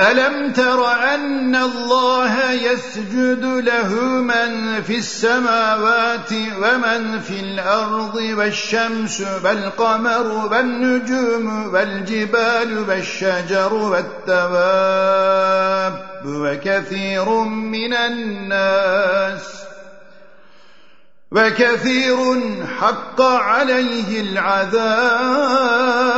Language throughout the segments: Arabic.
ألم تر أن الله يسجد له من في السماوات ومن في الأرض والشمس والقمر والنجوم والجبال والشجر والتواب وكثير من الناس وكثير حق عليه العذاب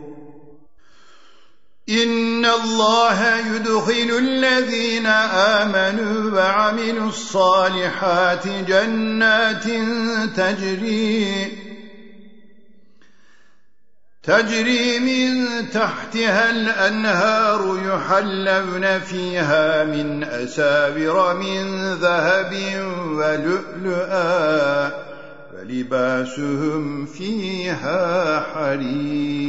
إن الله يدخل الذين آمنوا وعملوا الصالحات جنات تجري تجري من تحتها الأنهار يحلون فيها من أسابر من ذهب ولؤلؤا ولباسهم فيها حرير